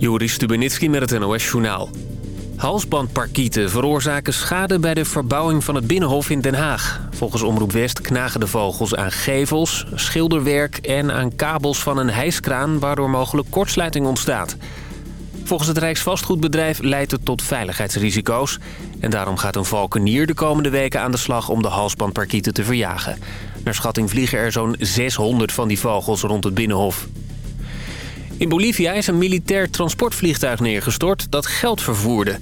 Joris Stubenitski met het NOS-journaal. Halsbandparkieten veroorzaken schade bij de verbouwing van het Binnenhof in Den Haag. Volgens Omroep West knagen de vogels aan gevels, schilderwerk en aan kabels van een hijskraan... waardoor mogelijk kortsluiting ontstaat. Volgens het Rijksvastgoedbedrijf leidt het tot veiligheidsrisico's. En daarom gaat een valkenier de komende weken aan de slag om de halsbandparkieten te verjagen. Naar schatting vliegen er zo'n 600 van die vogels rond het Binnenhof. In Bolivia is een militair transportvliegtuig neergestort dat geld vervoerde.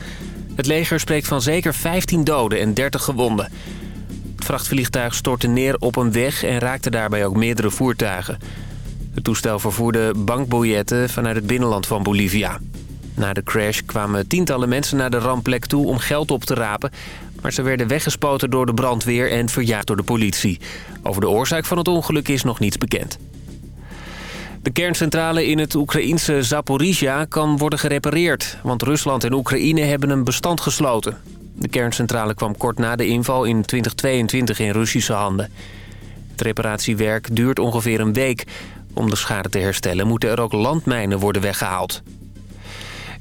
Het leger spreekt van zeker 15 doden en 30 gewonden. Het vrachtvliegtuig stortte neer op een weg en raakte daarbij ook meerdere voertuigen. Het toestel vervoerde bankbiljetten vanuit het binnenland van Bolivia. Na de crash kwamen tientallen mensen naar de rampplek toe om geld op te rapen... maar ze werden weggespoten door de brandweer en verjaagd door de politie. Over de oorzaak van het ongeluk is nog niets bekend. De kerncentrale in het Oekraïense Zaporizhia kan worden gerepareerd... want Rusland en Oekraïne hebben een bestand gesloten. De kerncentrale kwam kort na de inval in 2022 in Russische handen. Het reparatiewerk duurt ongeveer een week. Om de schade te herstellen moeten er ook landmijnen worden weggehaald.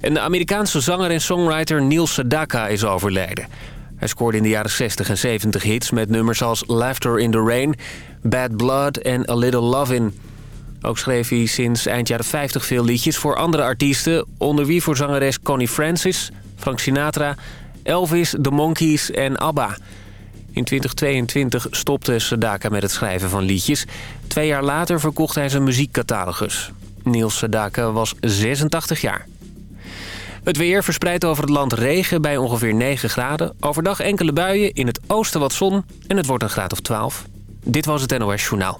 En de Amerikaanse zanger en songwriter Neil Sedaka is overleden. Hij scoorde in de jaren 60 en 70 hits met nummers als Laughter in the Rain... Bad Blood en A Little Lovin'. Ook schreef hij sinds eind jaren 50 veel liedjes voor andere artiesten... onder wie voor zangeres Connie Francis, Frank Sinatra, Elvis, The Monkees en ABBA. In 2022 stopte Sedaka met het schrijven van liedjes. Twee jaar later verkocht hij zijn muziekcatalogus. Niels Sedaka was 86 jaar. Het weer verspreidt over het land regen bij ongeveer 9 graden. Overdag enkele buien, in het oosten wat zon en het wordt een graad of 12. Dit was het NOS Journaal.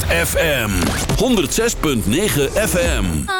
ZFM 106.9 FM.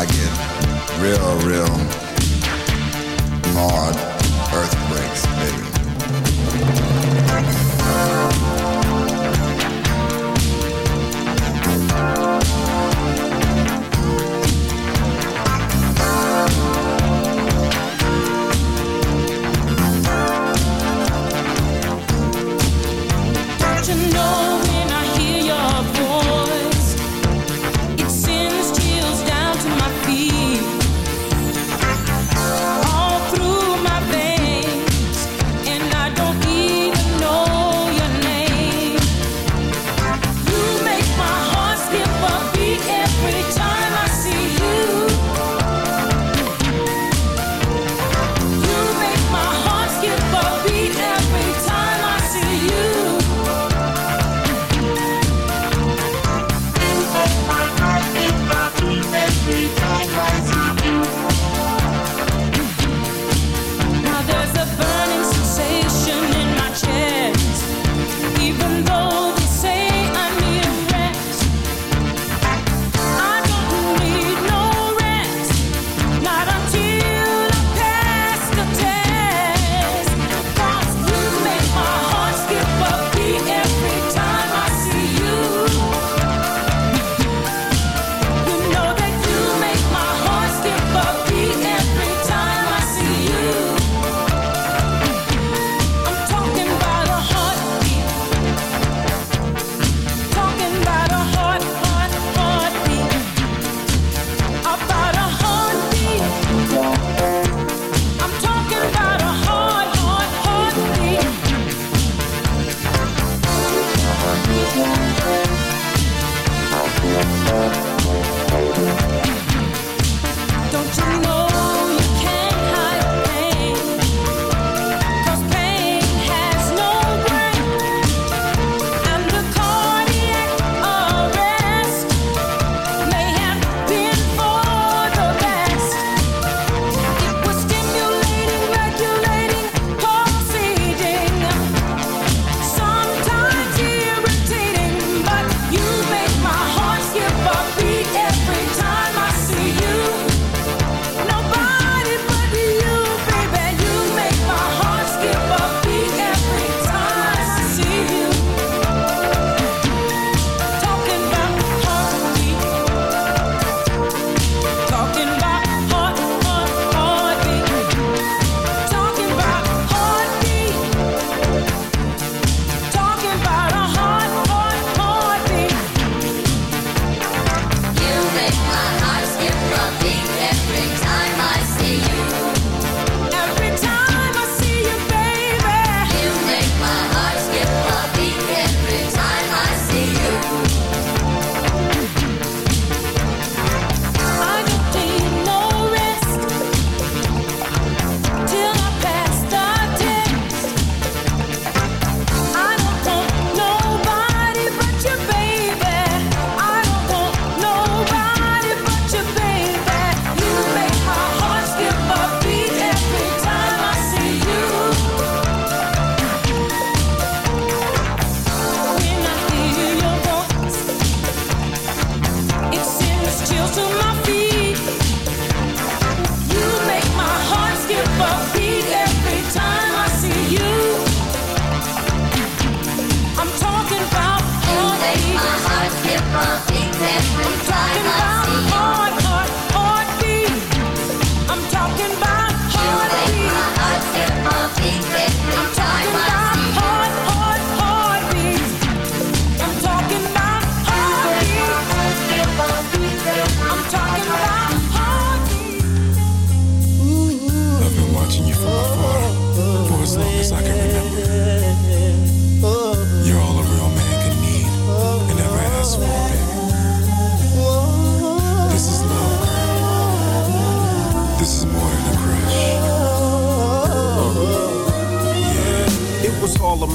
I get real, real hard earthquakes, baby.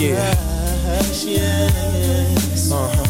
Yeah. Yes. Uh-huh.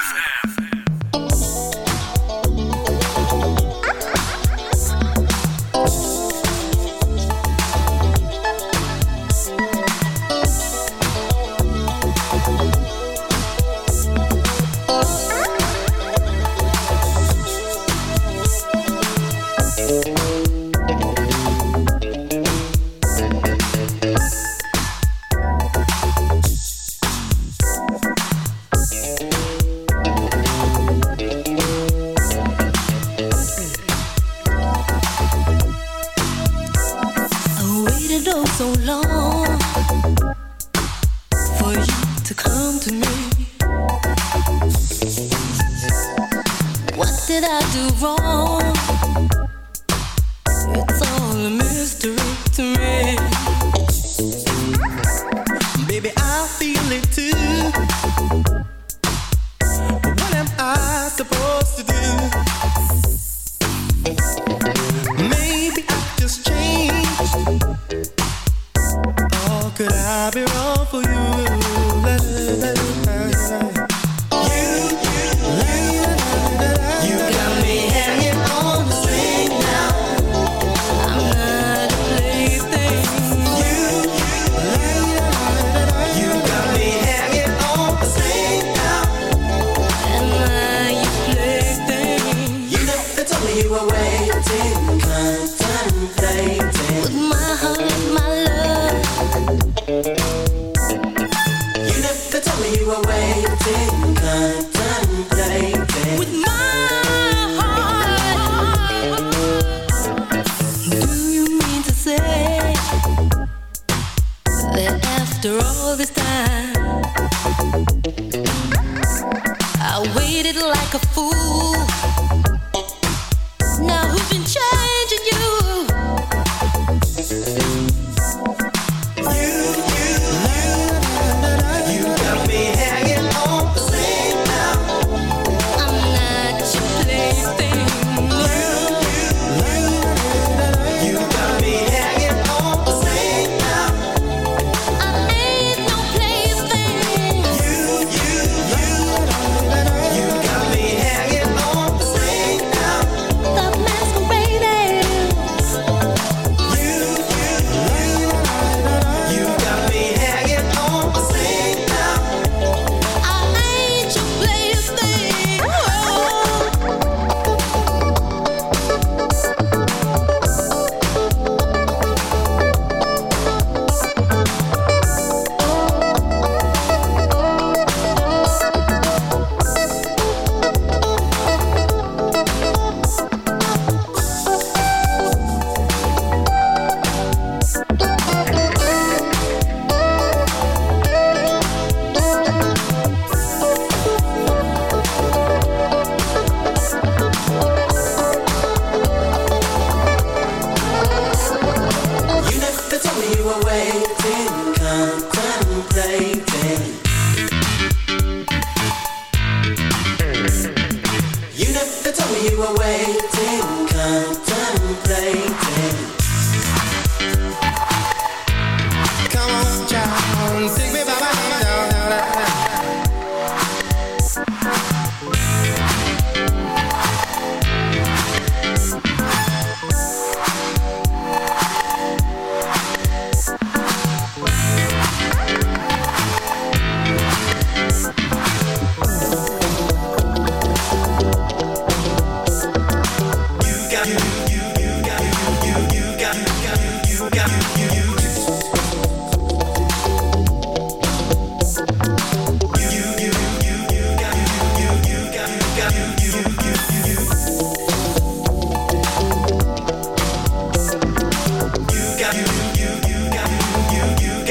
do wrong.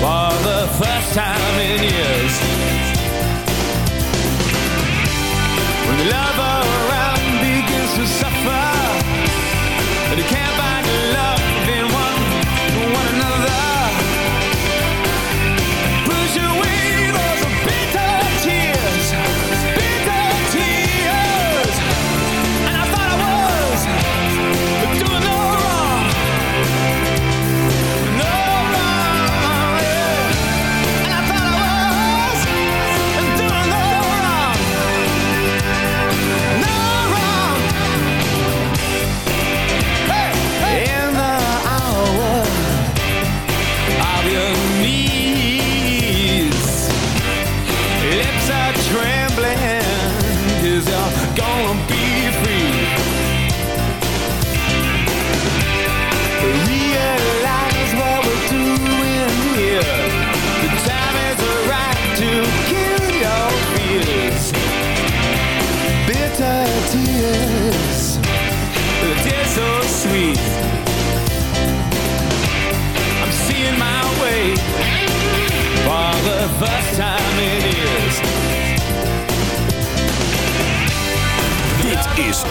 for the first time in years.